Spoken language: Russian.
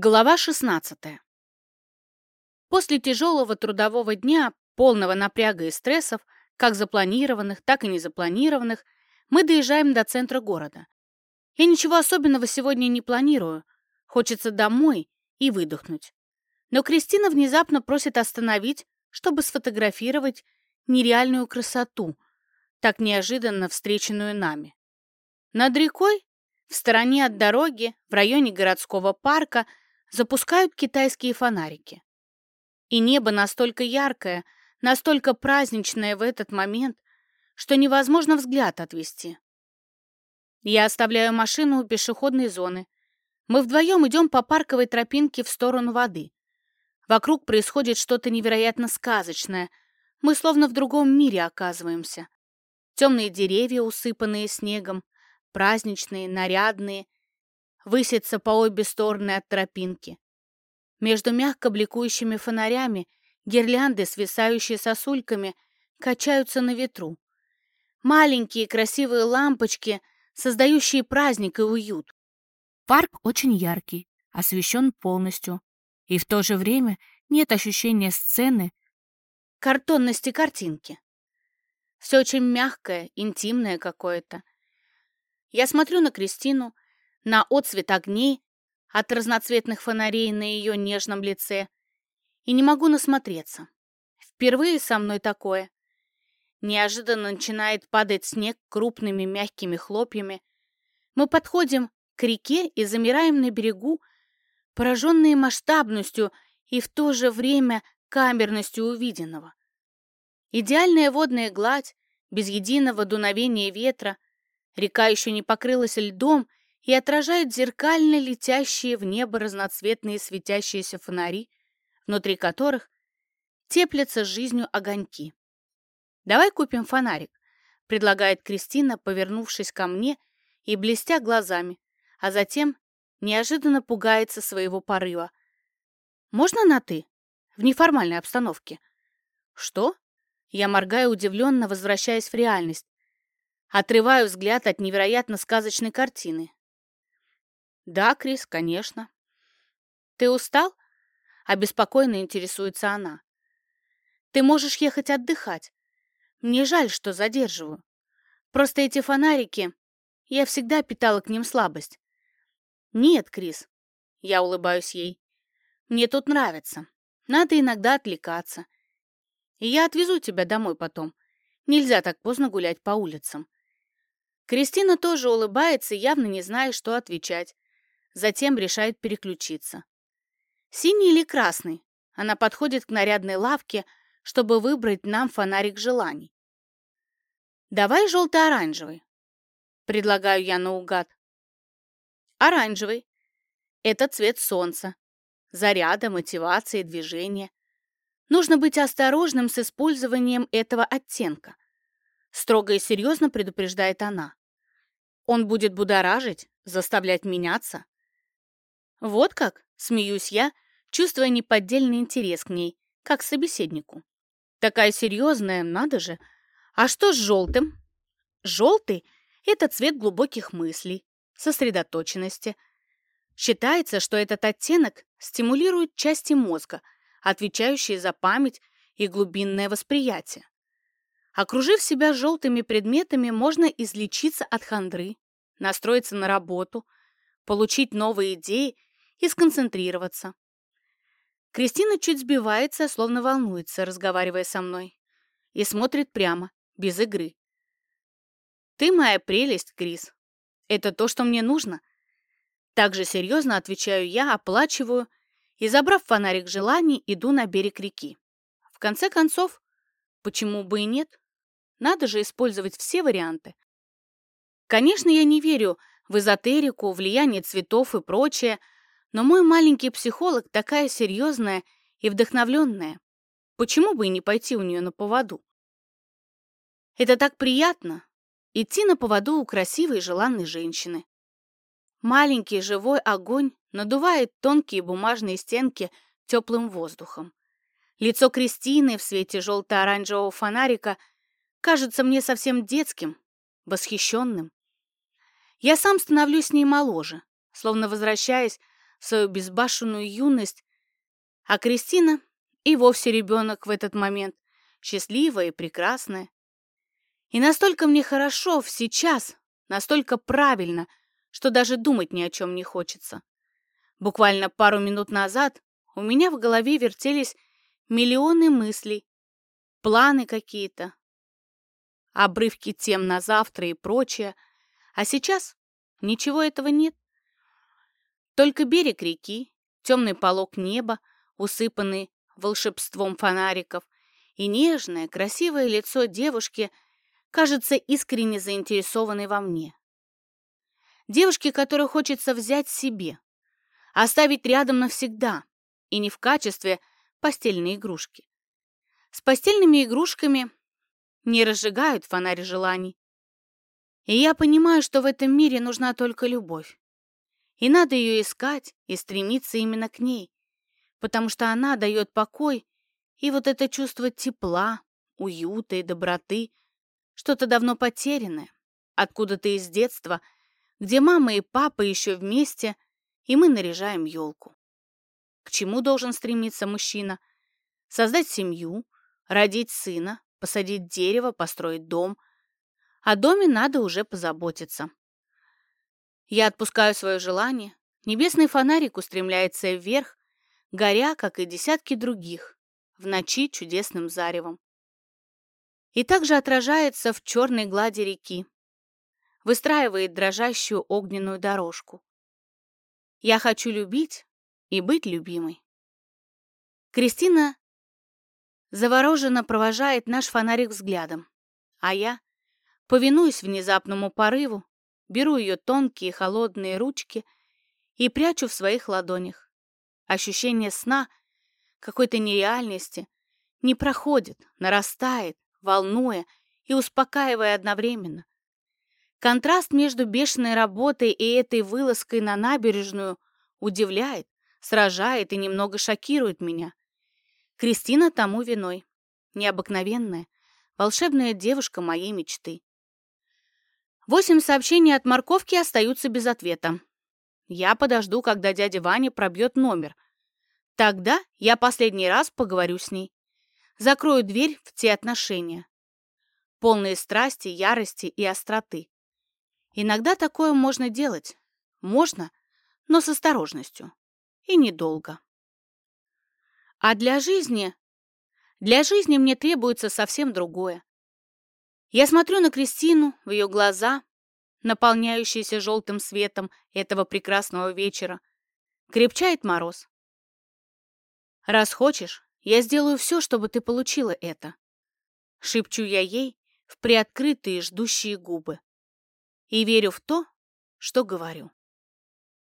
Глава 16. После тяжелого трудового дня, полного напряга и стрессов, как запланированных, так и незапланированных, мы доезжаем до центра города. Я ничего особенного сегодня не планирую. Хочется домой и выдохнуть. Но Кристина внезапно просит остановить, чтобы сфотографировать нереальную красоту, так неожиданно встреченную нами. Над рекой в стороне от дороги, в районе городского парка, запускают китайские фонарики. И небо настолько яркое, настолько праздничное в этот момент, что невозможно взгляд отвести. Я оставляю машину у пешеходной зоны. Мы вдвоем идем по парковой тропинке в сторону воды. Вокруг происходит что-то невероятно сказочное. Мы словно в другом мире оказываемся. Темные деревья, усыпанные снегом, праздничные, нарядные, высятся по обе стороны от тропинки. Между мягко бликующими фонарями гирлянды, свисающие сосульками, качаются на ветру. Маленькие красивые лампочки, создающие праздник и уют. Парк очень яркий, освещен полностью, и в то же время нет ощущения сцены, картонности картинки. Все очень мягкое, интимное какое-то. Я смотрю на Кристину, на отцвет огней от разноцветных фонарей на ее нежном лице и не могу насмотреться. Впервые со мной такое. Неожиданно начинает падать снег крупными мягкими хлопьями. Мы подходим к реке и замираем на берегу, пораженные масштабностью и в то же время камерностью увиденного. Идеальная водная гладь, без единого дуновения ветра — Река еще не покрылась льдом и отражает зеркально летящие в небо разноцветные светящиеся фонари, внутри которых теплятся жизнью огоньки. «Давай купим фонарик», — предлагает Кристина, повернувшись ко мне и блестя глазами, а затем неожиданно пугается своего порыва. «Можно на «ты»? В неформальной обстановке». «Что?» Я моргаю удивленно, возвращаясь в реальность. Отрываю взгляд от невероятно сказочной картины. «Да, Крис, конечно». «Ты устал?» — обеспокоенно интересуется она. «Ты можешь ехать отдыхать. Мне жаль, что задерживаю. Просто эти фонарики... Я всегда питала к ним слабость». «Нет, Крис», — я улыбаюсь ей. «Мне тут нравится. Надо иногда отвлекаться. И я отвезу тебя домой потом. Нельзя так поздно гулять по улицам. Кристина тоже улыбается, явно не зная, что отвечать. Затем решает переключиться. Синий или красный? Она подходит к нарядной лавке, чтобы выбрать нам фонарик желаний. Давай желто-оранжевый. Предлагаю я наугад. Оранжевый. Это цвет солнца. Заряда, мотивации, движения. Нужно быть осторожным с использованием этого оттенка. Строго и серьезно предупреждает она. Он будет будоражить, заставлять меняться. Вот как, смеюсь я, чувствуя неподдельный интерес к ней, как к собеседнику. Такая серьезная, надо же. А что с желтым? Желтый — это цвет глубоких мыслей, сосредоточенности. Считается, что этот оттенок стимулирует части мозга, отвечающие за память и глубинное восприятие. Окружив себя желтыми предметами, можно излечиться от хандры, настроиться на работу, получить новые идеи и сконцентрироваться. Кристина чуть сбивается, словно волнуется, разговаривая со мной, и смотрит прямо, без игры. «Ты моя прелесть, Крис. Это то, что мне нужно». Также серьезно отвечаю я, оплачиваю и, забрав фонарик желаний, иду на берег реки. В конце концов, почему бы и нет? Надо же использовать все варианты. Конечно, я не верю в эзотерику, влияние цветов и прочее, но мой маленький психолог такая серьезная и вдохновленная. Почему бы и не пойти у нее на поводу? Это так приятно — идти на поводу у красивой желанной женщины. Маленький живой огонь надувает тонкие бумажные стенки теплым воздухом. Лицо Кристины в свете желто-оранжевого фонарика — кажется мне совсем детским, восхищенным. Я сам становлюсь с ней моложе, словно возвращаясь свою безбашенную юность, а Кристина и вовсе ребенок в этот момент, счастливая и прекрасная. И настолько мне хорошо сейчас, настолько правильно, что даже думать ни о чем не хочется. Буквально пару минут назад у меня в голове вертелись миллионы мыслей, планы какие-то, обрывки тем на завтра и прочее, а сейчас ничего этого нет. Только берег реки, темный полог неба, усыпанный волшебством фонариков, и нежное, красивое лицо девушки — кажется искренне заинтересованной во мне. Девушки, которую хочется взять себе, оставить рядом навсегда, и не в качестве постельной игрушки. С постельными игрушками не разжигают фонарь желаний. И я понимаю, что в этом мире нужна только любовь. И надо ее искать и стремиться именно к ней, потому что она дает покой и вот это чувство тепла, уюта и доброты, что-то давно потерянное, откуда-то из детства, где мама и папа еще вместе, и мы наряжаем елку. К чему должен стремиться мужчина? Создать семью, родить сына, посадить дерево, построить дом. О доме надо уже позаботиться. Я отпускаю свое желание. Небесный фонарик устремляется вверх, горя, как и десятки других, в ночи чудесным заревом и также отражается в черной глади реки, выстраивает дрожащую огненную дорожку. Я хочу любить и быть любимой. Кристина завороженно провожает наш фонарик взглядом, а я, повинуясь внезапному порыву, беру ее тонкие холодные ручки и прячу в своих ладонях. Ощущение сна, какой-то нереальности, не проходит, нарастает, волнуя и успокаивая одновременно. Контраст между бешеной работой и этой вылазкой на набережную удивляет, сражает и немного шокирует меня. Кристина тому виной. Необыкновенная, волшебная девушка моей мечты. Восемь сообщений от морковки остаются без ответа. Я подожду, когда дядя Ваня пробьет номер. Тогда я последний раз поговорю с ней закрою дверь в те отношения, полные страсти, ярости и остроты. Иногда такое можно делать. Можно, но с осторожностью. И недолго. А для жизни... Для жизни мне требуется совсем другое. Я смотрю на Кристину, в ее глаза, наполняющиеся желтым светом этого прекрасного вечера. Крепчает мороз. Раз хочешь, я сделаю все, чтобы ты получила это. Шепчу я ей в приоткрытые ждущие губы. И верю в то, что говорю.